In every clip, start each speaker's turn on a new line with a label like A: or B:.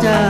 A: terjadi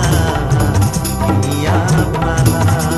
A: Mala